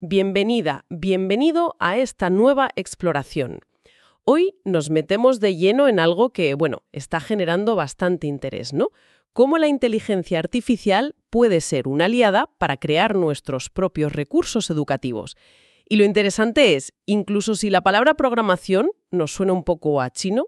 Bienvenida, bienvenido a esta nueva exploración. Hoy nos metemos de lleno en algo que, bueno, está generando bastante interés, ¿no? Cómo la inteligencia artificial puede ser una aliada para crear nuestros propios recursos educativos. Y lo interesante es, incluso si la palabra programación nos suena un poco a chino,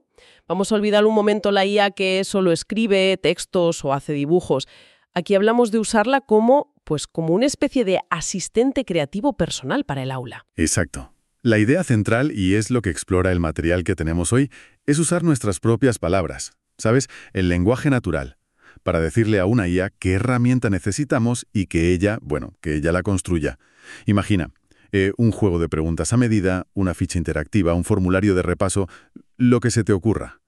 vamos a olvidar un momento la IA que solo escribe textos o hace dibujos. Aquí hablamos de usarla como pues como una especie de asistente creativo personal para el aula. Exacto. La idea central, y es lo que explora el material que tenemos hoy, es usar nuestras propias palabras, ¿sabes? El lenguaje natural, para decirle a una IA qué herramienta necesitamos y que ella, bueno, que ella la construya. Imagina, eh, un juego de preguntas a medida, una ficha interactiva, un formulario de repaso, lo que se te ocurra.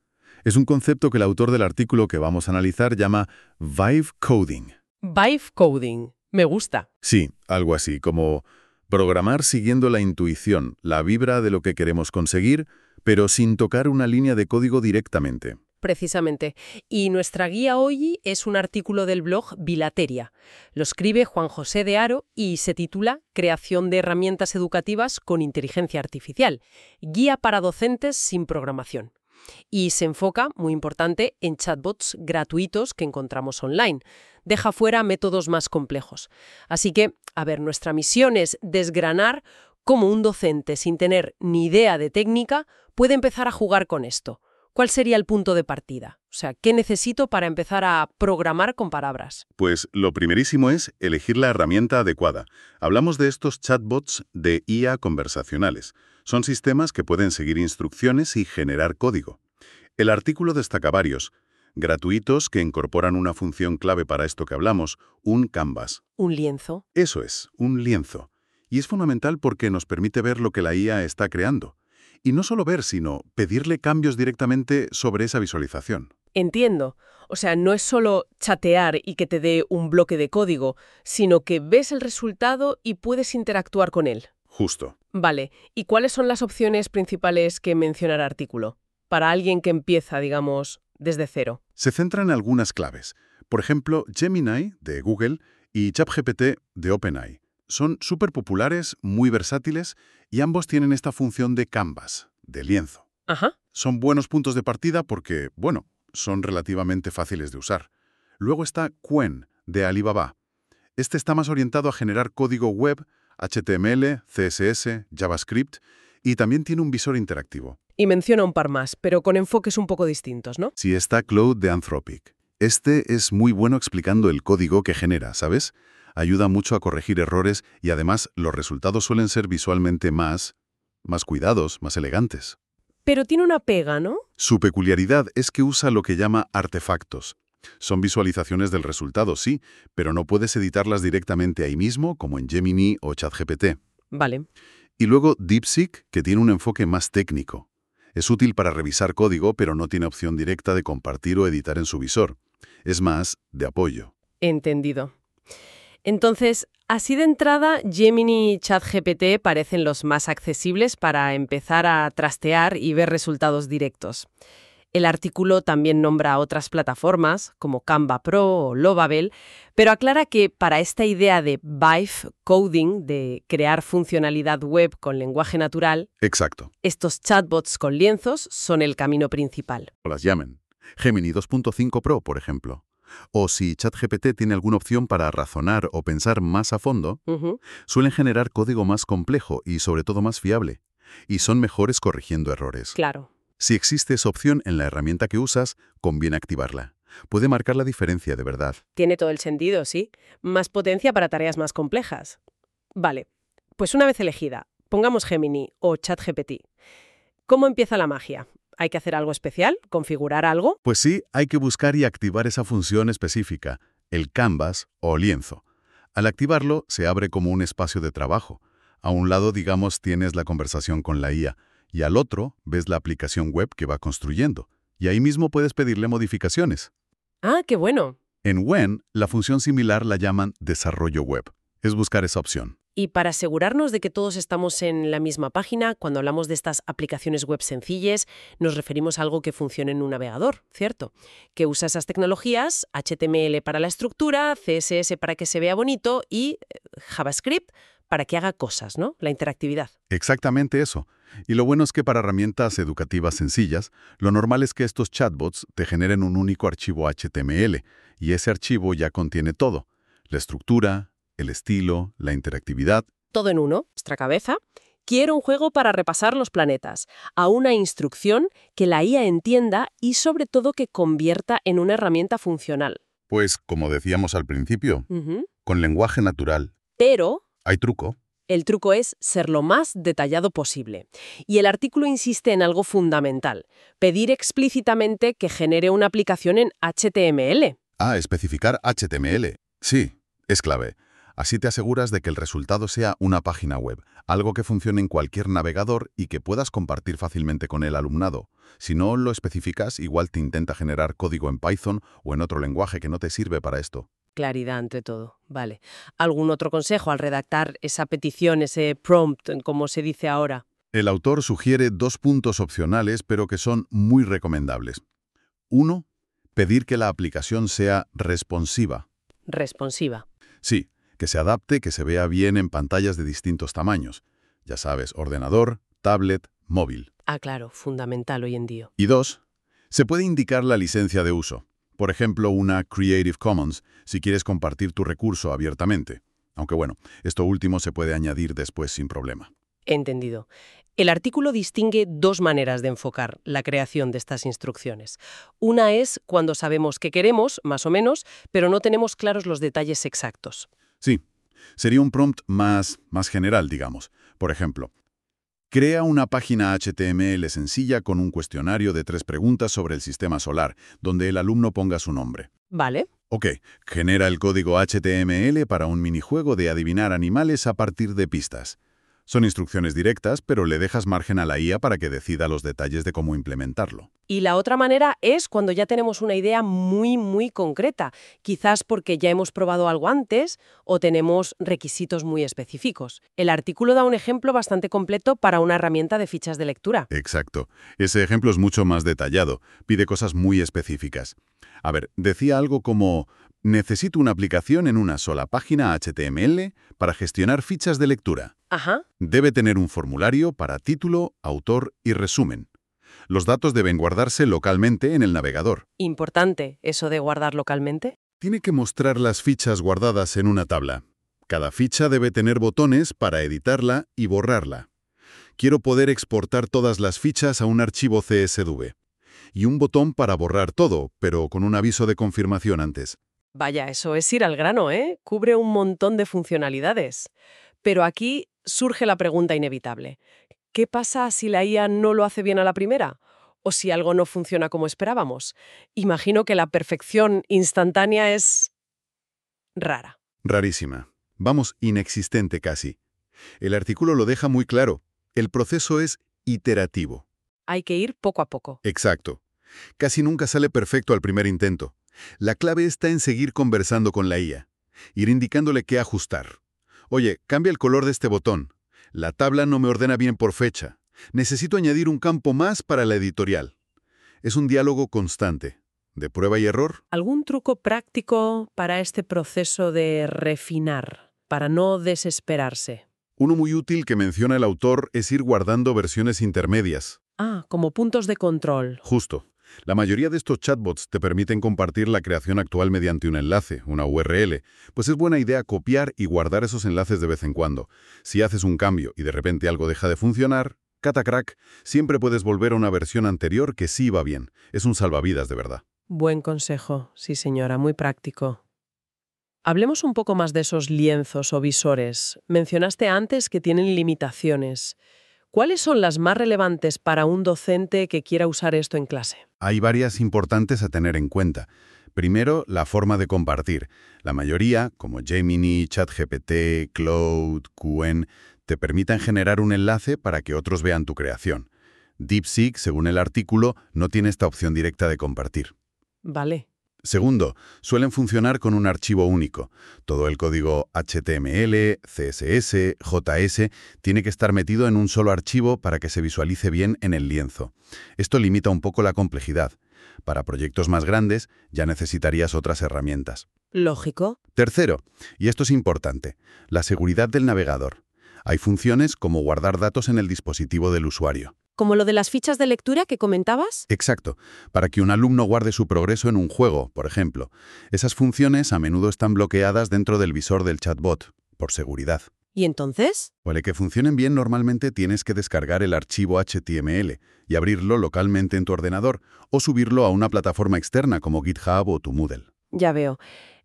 Es un concepto que el autor del artículo que vamos a analizar llama Vibe Coding. Vibe Coding. Me gusta. Sí, algo así, como programar siguiendo la intuición, la vibra de lo que queremos conseguir, pero sin tocar una línea de código directamente. Precisamente. Y nuestra guía hoy es un artículo del blog Bilateria. Lo escribe Juan José de Aro y se titula Creación de herramientas educativas con inteligencia artificial. Guía para docentes sin programación y se enfoca, muy importante, en chatbots gratuitos que encontramos online. Deja fuera métodos más complejos. Así que, a ver, nuestra misión es desgranar cómo un docente sin tener ni idea de técnica puede empezar a jugar con esto. ¿Cuál sería el punto de partida? O sea, ¿qué necesito para empezar a programar con palabras? Pues lo primerísimo es elegir la herramienta adecuada. Hablamos de estos chatbots de IA conversacionales. Son sistemas que pueden seguir instrucciones y generar código. El artículo destaca varios, gratuitos que incorporan una función clave para esto que hablamos, un canvas. ¿Un lienzo? Eso es, un lienzo. Y es fundamental porque nos permite ver lo que la IA está creando. Y no solo ver, sino pedirle cambios directamente sobre esa visualización. Entiendo. O sea, no es solo chatear y que te dé un bloque de código, sino que ves el resultado y puedes interactuar con él. Justo. Vale. ¿Y cuáles son las opciones principales que menciona el artículo? para alguien que empieza, digamos, desde cero? Se centra en algunas claves. Por ejemplo, Gemini, de Google, y ChatGPT, de OpenAI. Son súper populares, muy versátiles, y ambos tienen esta función de canvas, de lienzo. Ajá. Son buenos puntos de partida porque, bueno, son relativamente fáciles de usar. Luego está Quen, de Alibaba. Este está más orientado a generar código web, HTML, CSS, JavaScript, y también tiene un visor interactivo. Y menciona un par más, pero con enfoques un poco distintos, ¿no? Sí, está Cloud de Anthropic. Este es muy bueno explicando el código que genera, ¿sabes? Ayuda mucho a corregir errores y además los resultados suelen ser visualmente más... más cuidados, más elegantes. Pero tiene una pega, ¿no? Su peculiaridad es que usa lo que llama artefactos. Son visualizaciones del resultado, sí, pero no puedes editarlas directamente ahí mismo, como en Gemini o ChatGPT. Vale. Y luego DeepSeek, que tiene un enfoque más técnico. Es útil para revisar código, pero no tiene opción directa de compartir o editar en su visor. Es más, de apoyo. Entendido. Entonces, así de entrada, Gemini y ChatGPT parecen los más accesibles para empezar a trastear y ver resultados directos. El artículo también nombra otras plataformas, como Canva Pro o Lovable, pero aclara que para esta idea de Vibe Coding, de crear funcionalidad web con lenguaje natural, Exacto. estos chatbots con lienzos son el camino principal. O las llamen. Gemini 2.5 Pro, por ejemplo. O si ChatGPT tiene alguna opción para razonar o pensar más a fondo, suelen generar código más complejo y sobre todo más fiable. Y son mejores corrigiendo errores. Claro. Si existe esa opción en la herramienta que usas, conviene activarla. Puede marcar la diferencia de verdad. Tiene todo el sentido, sí. Más potencia para tareas más complejas. Vale, pues una vez elegida, pongamos Gemini o ChatGPT. ¿Cómo empieza la magia? ¿Hay que hacer algo especial? ¿Configurar algo? Pues sí, hay que buscar y activar esa función específica, el canvas o lienzo. Al activarlo, se abre como un espacio de trabajo. A un lado, digamos, tienes la conversación con la IA y al otro ves la aplicación web que va construyendo, y ahí mismo puedes pedirle modificaciones. Ah, qué bueno. En WEN, la función similar la llaman desarrollo web. Es buscar esa opción. Y para asegurarnos de que todos estamos en la misma página, cuando hablamos de estas aplicaciones web sencillas, nos referimos a algo que funcione en un navegador, ¿cierto? Que usa esas tecnologías, HTML para la estructura, CSS para que se vea bonito y eh, JavaScript para que haga cosas, ¿no? La interactividad. Exactamente eso. Y lo bueno es que para herramientas educativas sencillas, lo normal es que estos chatbots te generen un único archivo HTML, y ese archivo ya contiene todo. La estructura, el estilo, la interactividad. Todo en uno, nuestra cabeza. Quiero un juego para repasar los planetas, a una instrucción que la IA entienda y sobre todo que convierta en una herramienta funcional. Pues, como decíamos al principio, con lenguaje natural. Pero... Hay truco. El truco es ser lo más detallado posible. Y el artículo insiste en algo fundamental, pedir explícitamente que genere una aplicación en HTML. Ah, especificar HTML. Sí, es clave. Así te aseguras de que el resultado sea una página web, algo que funcione en cualquier navegador y que puedas compartir fácilmente con el alumnado. Si no lo especificas, igual te intenta generar código en Python o en otro lenguaje que no te sirve para esto. Claridad ante todo. Vale. ¿Algún otro consejo al redactar esa petición, ese prompt, como se dice ahora? El autor sugiere dos puntos opcionales, pero que son muy recomendables. Uno, pedir que la aplicación sea responsiva. Responsiva. Sí, que se adapte, que se vea bien en pantallas de distintos tamaños. Ya sabes, ordenador, tablet, móvil. Ah, claro, fundamental hoy en día. Y dos, se puede indicar la licencia de uso. Por ejemplo, una Creative Commons, si quieres compartir tu recurso abiertamente. Aunque bueno, esto último se puede añadir después sin problema. Entendido. El artículo distingue dos maneras de enfocar la creación de estas instrucciones. Una es cuando sabemos qué queremos, más o menos, pero no tenemos claros los detalles exactos. Sí, sería un prompt más, más general, digamos. Por ejemplo, crea una página HTML sencilla con un cuestionario de tres preguntas sobre el sistema solar, donde el alumno ponga su nombre. Vale. Ok, genera el código HTML para un minijuego de adivinar animales a partir de pistas. Son instrucciones directas, pero le dejas margen a la IA para que decida los detalles de cómo implementarlo. Y la otra manera es cuando ya tenemos una idea muy, muy concreta, quizás porque ya hemos probado algo antes o tenemos requisitos muy específicos. El artículo da un ejemplo bastante completo para una herramienta de fichas de lectura. Exacto. Ese ejemplo es mucho más detallado, pide cosas muy específicas. A ver, decía algo como, necesito una aplicación en una sola página HTML para gestionar fichas de lectura. Ajá. Debe tener un formulario para título, autor y resumen. Los datos deben guardarse localmente en el navegador. Importante, eso de guardar localmente. Tiene que mostrar las fichas guardadas en una tabla. Cada ficha debe tener botones para editarla y borrarla. Quiero poder exportar todas las fichas a un archivo CSV. Y un botón para borrar todo, pero con un aviso de confirmación antes. Vaya, eso es ir al grano, ¿eh? Cubre un montón de funcionalidades. Pero aquí surge la pregunta inevitable. ¿Qué pasa si la IA no lo hace bien a la primera? ¿O si algo no funciona como esperábamos? Imagino que la perfección instantánea es... rara. Rarísima. Vamos, inexistente casi. El artículo lo deja muy claro. El proceso es iterativo. Hay que ir poco a poco. Exacto. Casi nunca sale perfecto al primer intento. La clave está en seguir conversando con la IA, ir indicándole qué ajustar. Oye, cambia el color de este botón. La tabla no me ordena bien por fecha. Necesito añadir un campo más para la editorial. Es un diálogo constante, de prueba y error. ¿Algún truco práctico para este proceso de refinar, para no desesperarse? Uno muy útil que menciona el autor es ir guardando versiones intermedias. Ah, como puntos de control. Justo. La mayoría de estos chatbots te permiten compartir la creación actual mediante un enlace, una URL, pues es buena idea copiar y guardar esos enlaces de vez en cuando. Si haces un cambio y de repente algo deja de funcionar, catacrack, siempre puedes volver a una versión anterior que sí va bien. Es un salvavidas de verdad. Buen consejo, sí señora, muy práctico. Hablemos un poco más de esos lienzos o visores. Mencionaste antes que tienen limitaciones. ¿Cuáles son las más relevantes para un docente que quiera usar esto en clase? Hay varias importantes a tener en cuenta. Primero, la forma de compartir. La mayoría, como Gemini, ChatGPT, Cloud, QN, te permiten generar un enlace para que otros vean tu creación. DeepSeek, según el artículo, no tiene esta opción directa de compartir. Vale. Segundo, suelen funcionar con un archivo único. Todo el código HTML, CSS, JS tiene que estar metido en un solo archivo para que se visualice bien en el lienzo. Esto limita un poco la complejidad. Para proyectos más grandes ya necesitarías otras herramientas. Lógico. Tercero, y esto es importante, la seguridad del navegador. Hay funciones como guardar datos en el dispositivo del usuario. ¿Como lo de las fichas de lectura que comentabas? Exacto, para que un alumno guarde su progreso en un juego, por ejemplo. Esas funciones a menudo están bloqueadas dentro del visor del chatbot, por seguridad. ¿Y entonces? Para que funcionen bien normalmente tienes que descargar el archivo HTML y abrirlo localmente en tu ordenador o subirlo a una plataforma externa como GitHub o tu Moodle. Ya veo.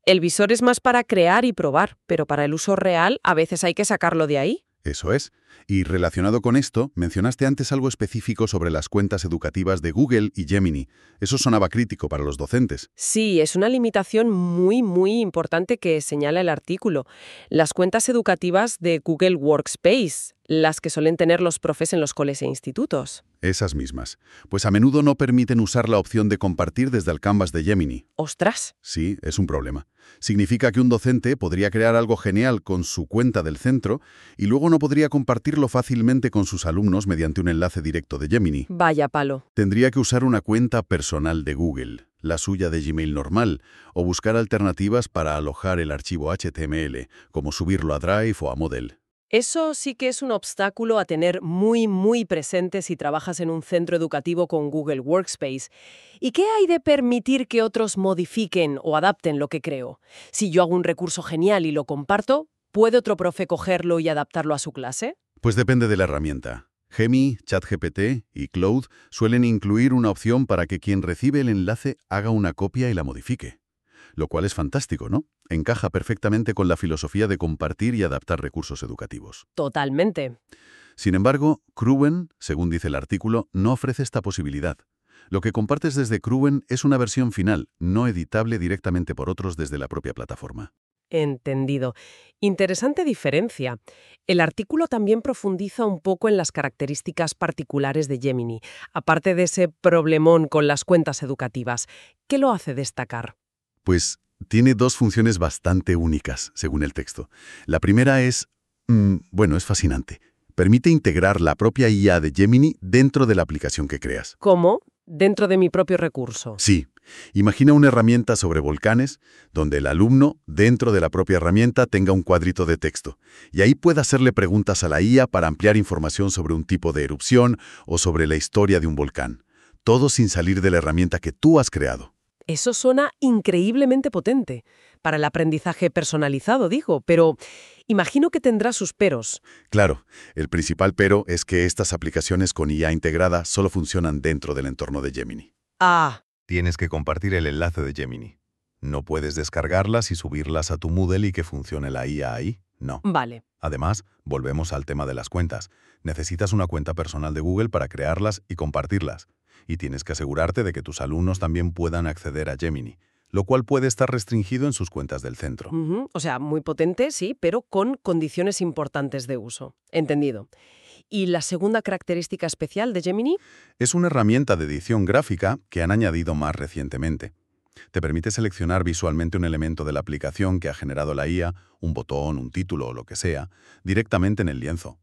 El visor es más para crear y probar, pero para el uso real a veces hay que sacarlo de ahí. Eso es. Y relacionado con esto, mencionaste antes algo específico sobre las cuentas educativas de Google y Gemini. Eso sonaba crítico para los docentes. Sí, es una limitación muy, muy importante que señala el artículo. Las cuentas educativas de Google Workspace, las que suelen tener los profes en los coles e institutos. Esas mismas. Pues a menudo no permiten usar la opción de compartir desde el canvas de Gemini. ¡Ostras! Sí, es un problema. Significa que un docente podría crear algo genial con su cuenta del centro y luego no podría compartirlo fácilmente con sus alumnos mediante un enlace directo de Gemini. Vaya palo. Tendría que usar una cuenta personal de Google, la suya de Gmail normal, o buscar alternativas para alojar el archivo HTML, como subirlo a Drive o a Model. Eso sí que es un obstáculo a tener muy, muy presente si trabajas en un centro educativo con Google Workspace. ¿Y qué hay de permitir que otros modifiquen o adapten lo que creo? Si yo hago un recurso genial y lo comparto, ¿puede otro profe cogerlo y adaptarlo a su clase? Pues depende de la herramienta. Gemi, ChatGPT y Cloud suelen incluir una opción para que quien recibe el enlace haga una copia y la modifique lo cual es fantástico, ¿no? Encaja perfectamente con la filosofía de compartir y adaptar recursos educativos. Totalmente. Sin embargo, Cruwen, según dice el artículo, no ofrece esta posibilidad. Lo que compartes desde Cruwen es una versión final, no editable directamente por otros desde la propia plataforma. Entendido. Interesante diferencia. El artículo también profundiza un poco en las características particulares de Gemini, aparte de ese problemón con las cuentas educativas. ¿Qué lo hace destacar? Pues tiene dos funciones bastante únicas, según el texto. La primera es, mm, bueno, es fascinante. Permite integrar la propia IA de Gemini dentro de la aplicación que creas. ¿Cómo? Dentro de mi propio recurso. Sí. Imagina una herramienta sobre volcanes, donde el alumno, dentro de la propia herramienta, tenga un cuadrito de texto, y ahí pueda hacerle preguntas a la IA para ampliar información sobre un tipo de erupción o sobre la historia de un volcán. Todo sin salir de la herramienta que tú has creado. Eso suena increíblemente potente. Para el aprendizaje personalizado, digo, pero imagino que tendrá sus peros. Claro, el principal pero es que estas aplicaciones con IA integrada solo funcionan dentro del entorno de Gemini. Ah. Tienes que compartir el enlace de Gemini. No puedes descargarlas y subirlas a tu Moodle y que funcione la IA ahí. No. Vale. Además, volvemos al tema de las cuentas. Necesitas una cuenta personal de Google para crearlas y compartirlas y tienes que asegurarte de que tus alumnos también puedan acceder a Gemini, lo cual puede estar restringido en sus cuentas del centro. O sea, muy potente, sí, pero con condiciones importantes de uso. Entendido. ¿Y la segunda característica especial de Gemini? Es una herramienta de edición gráfica que han añadido más recientemente. Te permite seleccionar visualmente un elemento de la aplicación que ha generado la IA, un botón, un título o lo que sea, directamente en el lienzo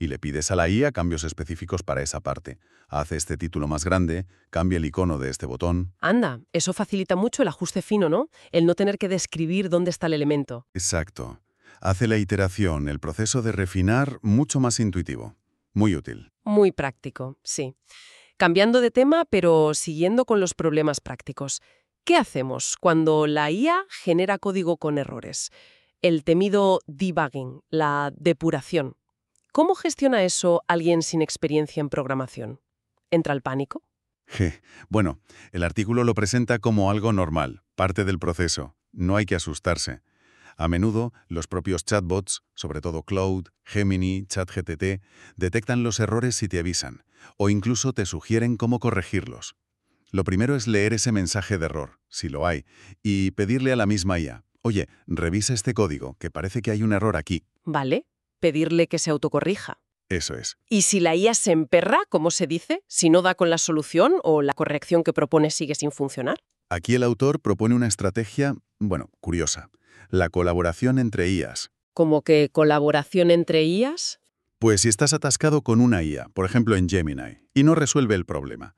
y le pides a la IA cambios específicos para esa parte. Hace este título más grande, cambia el icono de este botón. Anda, eso facilita mucho el ajuste fino, ¿no? El no tener que describir dónde está el elemento. Exacto. Hace la iteración, el proceso de refinar, mucho más intuitivo. Muy útil. Muy práctico, sí. Cambiando de tema, pero siguiendo con los problemas prácticos. ¿Qué hacemos cuando la IA genera código con errores? El temido debugging, la depuración. ¿Cómo gestiona eso alguien sin experiencia en programación? ¿Entra el pánico? Bueno, el artículo lo presenta como algo normal, parte del proceso. No hay que asustarse. A menudo, los propios chatbots, sobre todo Cloud, Gemini, ChatGTT, detectan los errores y te avisan, o incluso te sugieren cómo corregirlos. Lo primero es leer ese mensaje de error, si lo hay, y pedirle a la misma IA, oye, revisa este código, que parece que hay un error aquí. Vale, pedirle que se autocorrija. Eso es. Y si la IA se emperra, ¿cómo se dice? Si no da con la solución o la corrección que propone sigue sin funcionar. Aquí el autor propone una estrategia, bueno, curiosa. La colaboración entre IAs. ¿Cómo que colaboración entre IAs? Pues si estás atascado con una IA, por ejemplo en Gemini, y no resuelve el problema,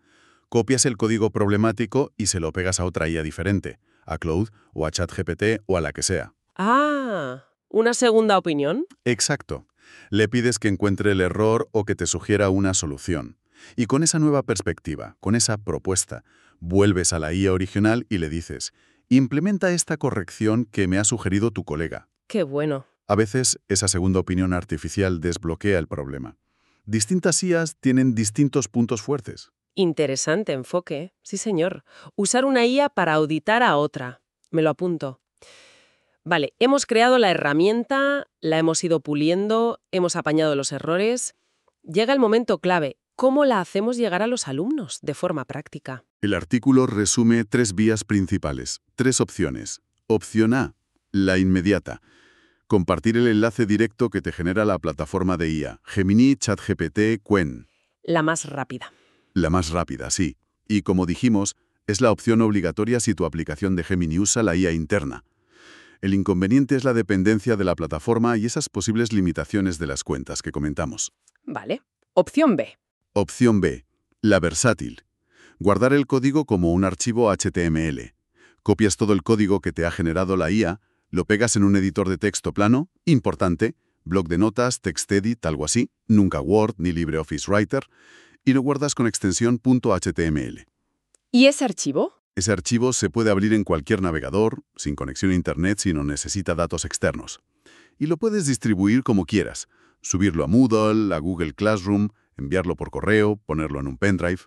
Copias el código problemático y se lo pegas a otra IA diferente, a Cloud o a ChatGPT o a la que sea. Ah, ¿una segunda opinión? Exacto. Le pides que encuentre el error o que te sugiera una solución. Y con esa nueva perspectiva, con esa propuesta, vuelves a la IA original y le dices, implementa esta corrección que me ha sugerido tu colega. Qué bueno. A veces, esa segunda opinión artificial desbloquea el problema. Distintas IAs tienen distintos puntos fuertes. Interesante enfoque, sí señor. Usar una IA para auditar a otra. Me lo apunto. Vale, hemos creado la herramienta, la hemos ido puliendo, hemos apañado los errores. Llega el momento clave. ¿Cómo la hacemos llegar a los alumnos de forma práctica? El artículo resume tres vías principales, tres opciones. Opción A, la inmediata. Compartir el enlace directo que te genera la plataforma de IA, Gemini, ChatGPT, Quen. La más rápida. La más rápida, sí. Y como dijimos, es la opción obligatoria si tu aplicación de Gemini usa la IA interna. El inconveniente es la dependencia de la plataforma y esas posibles limitaciones de las cuentas que comentamos. Vale. Opción B. Opción B. La versátil. Guardar el código como un archivo HTML. Copias todo el código que te ha generado la IA, lo pegas en un editor de texto plano, importante, blog de notas, TextEdit, algo así, nunca Word ni LibreOffice Writer, y lo guardas con extensión .html. ¿Y ese archivo? Ese archivo se puede abrir en cualquier navegador, sin conexión a Internet si no necesita datos externos. Y lo puedes distribuir como quieras, subirlo a Moodle, a Google Classroom, enviarlo por correo, ponerlo en un pendrive.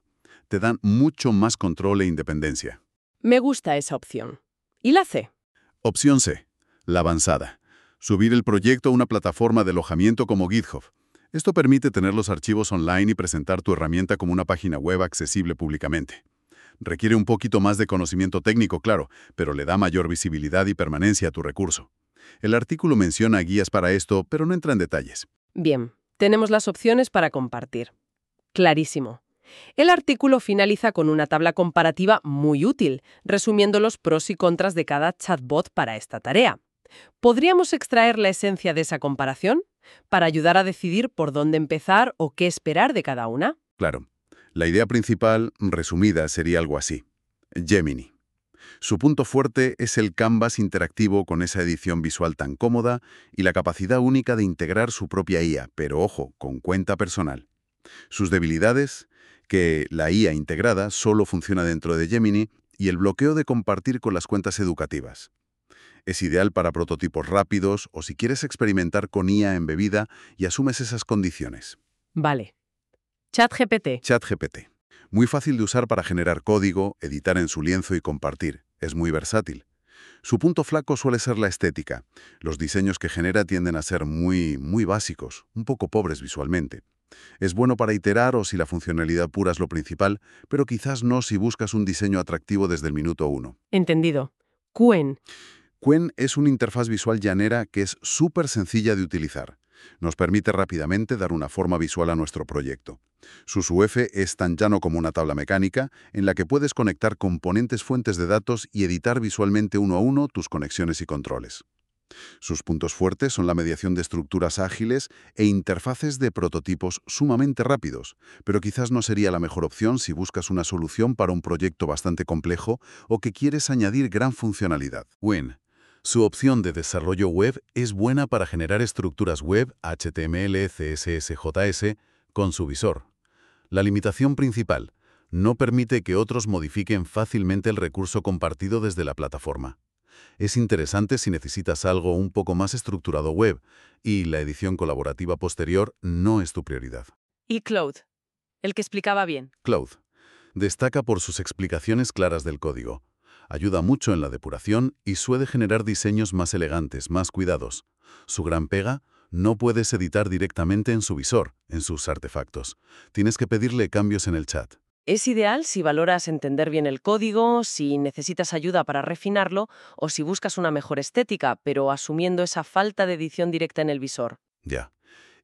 Te dan mucho más control e independencia. Me gusta esa opción. ¿Y la C? Opción C, la avanzada. Subir el proyecto a una plataforma de alojamiento como GitHub. Esto permite tener los archivos online y presentar tu herramienta como una página web accesible públicamente. Requiere un poquito más de conocimiento técnico, claro, pero le da mayor visibilidad y permanencia a tu recurso. El artículo menciona guías para esto, pero no entra en detalles. Bien, tenemos las opciones para compartir. Clarísimo. El artículo finaliza con una tabla comparativa muy útil, resumiendo los pros y contras de cada chatbot para esta tarea. ¿Podríamos extraer la esencia de esa comparación? para ayudar a decidir por dónde empezar o qué esperar de cada una? Claro. La idea principal, resumida, sería algo así. Gemini. Su punto fuerte es el canvas interactivo con esa edición visual tan cómoda y la capacidad única de integrar su propia IA, pero ojo, con cuenta personal. Sus debilidades, que la IA integrada solo funciona dentro de Gemini y el bloqueo de compartir con las cuentas educativas. Es ideal para prototipos rápidos o si quieres experimentar con IA embebida y asumes esas condiciones. Vale. ChatGPT. ChatGPT. Muy fácil de usar para generar código, editar en su lienzo y compartir. Es muy versátil. Su punto flaco suele ser la estética. Los diseños que genera tienden a ser muy, muy básicos, un poco pobres visualmente. Es bueno para iterar o si la funcionalidad pura es lo principal, pero quizás no si buscas un diseño atractivo desde el minuto uno. Entendido. Quen. Quen es una interfaz visual llanera que es súper sencilla de utilizar. Nos permite rápidamente dar una forma visual a nuestro proyecto. Su UF es tan llano como una tabla mecánica en la que puedes conectar componentes fuentes de datos y editar visualmente uno a uno tus conexiones y controles. Sus puntos fuertes son la mediación de estructuras ágiles e interfaces de prototipos sumamente rápidos, pero quizás no sería la mejor opción si buscas una solución para un proyecto bastante complejo o que quieres añadir gran funcionalidad. Win su opción de desarrollo web es buena para generar estructuras web HTML, CSS, JS con su visor. La limitación principal, no permite que otros modifiquen fácilmente el recurso compartido desde la plataforma. Es interesante si necesitas algo un poco más estructurado web y la edición colaborativa posterior no es tu prioridad. ¿Y Cloud? El que explicaba bien. Cloud. Destaca por sus explicaciones claras del código ayuda mucho en la depuración y suele generar diseños más elegantes, más cuidados. Su gran pega, no puedes editar directamente en su visor, en sus artefactos. Tienes que pedirle cambios en el chat. Es ideal si valoras entender bien el código, si necesitas ayuda para refinarlo o si buscas una mejor estética, pero asumiendo esa falta de edición directa en el visor. Ya.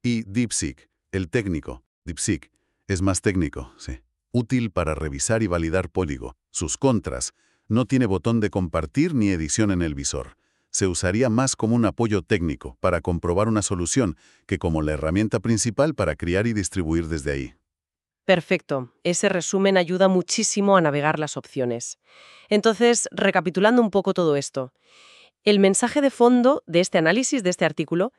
Y DeepSeek, el técnico, DeepSeek, es más técnico, sí. Útil para revisar y validar Póligo. Sus contras, no tiene botón de compartir ni edición en el visor. Se usaría más como un apoyo técnico para comprobar una solución que como la herramienta principal para crear y distribuir desde ahí. Perfecto. Ese resumen ayuda muchísimo a navegar las opciones. Entonces, recapitulando un poco todo esto, el mensaje de fondo de este análisis, de este artículo,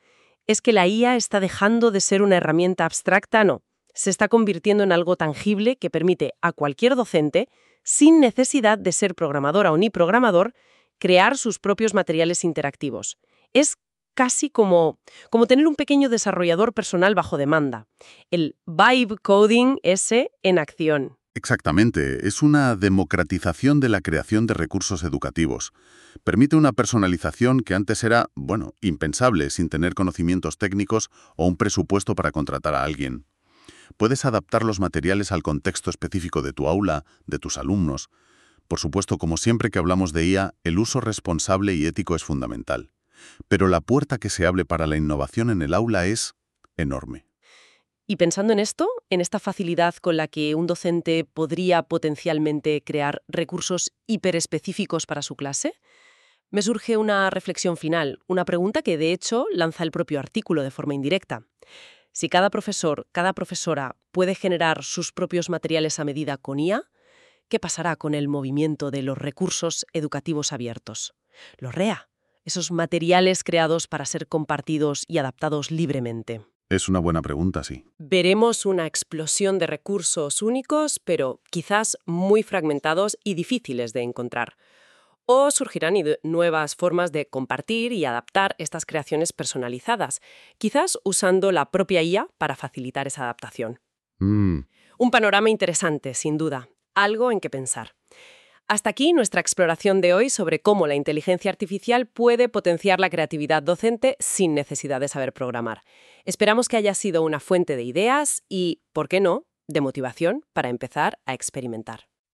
es que la IA está dejando de ser una herramienta abstracta, no, se está convirtiendo en algo tangible que permite a cualquier docente, sin necesidad de ser programadora o ni programador, crear sus propios materiales interactivos. Es casi como, como tener un pequeño desarrollador personal bajo demanda. El vibe coding ese en acción. Exactamente, es una democratización de la creación de recursos educativos. Permite una personalización que antes era, bueno, impensable sin tener conocimientos técnicos o un presupuesto para contratar a alguien. Puedes adaptar los materiales al contexto específico de tu aula, de tus alumnos. Por supuesto, como siempre que hablamos de IA, el uso responsable y ético es fundamental. Pero la puerta que se abre para la innovación en el aula es enorme. Y pensando en esto, en esta facilidad con la que un docente podría potencialmente crear recursos hiperespecíficos para su clase, me surge una reflexión final, una pregunta que de hecho lanza el propio artículo de forma indirecta. Si cada profesor, cada profesora puede generar sus propios materiales a medida con IA, ¿qué pasará con el movimiento de los recursos educativos abiertos? Los REA, esos materiales creados para ser compartidos y adaptados libremente. Es una buena pregunta, sí. Veremos una explosión de recursos únicos, pero quizás muy fragmentados y difíciles de encontrar. O surgirán nuevas formas de compartir y adaptar estas creaciones personalizadas, quizás usando la propia IA para facilitar esa adaptación. Mm. Un panorama interesante, sin duda. Algo en que pensar. Hasta aquí nuestra exploración de hoy sobre cómo la inteligencia artificial puede potenciar la creatividad docente sin necesidad de saber programar. Esperamos que haya sido una fuente de ideas y, ¿por qué no?, de motivación para empezar a experimentar.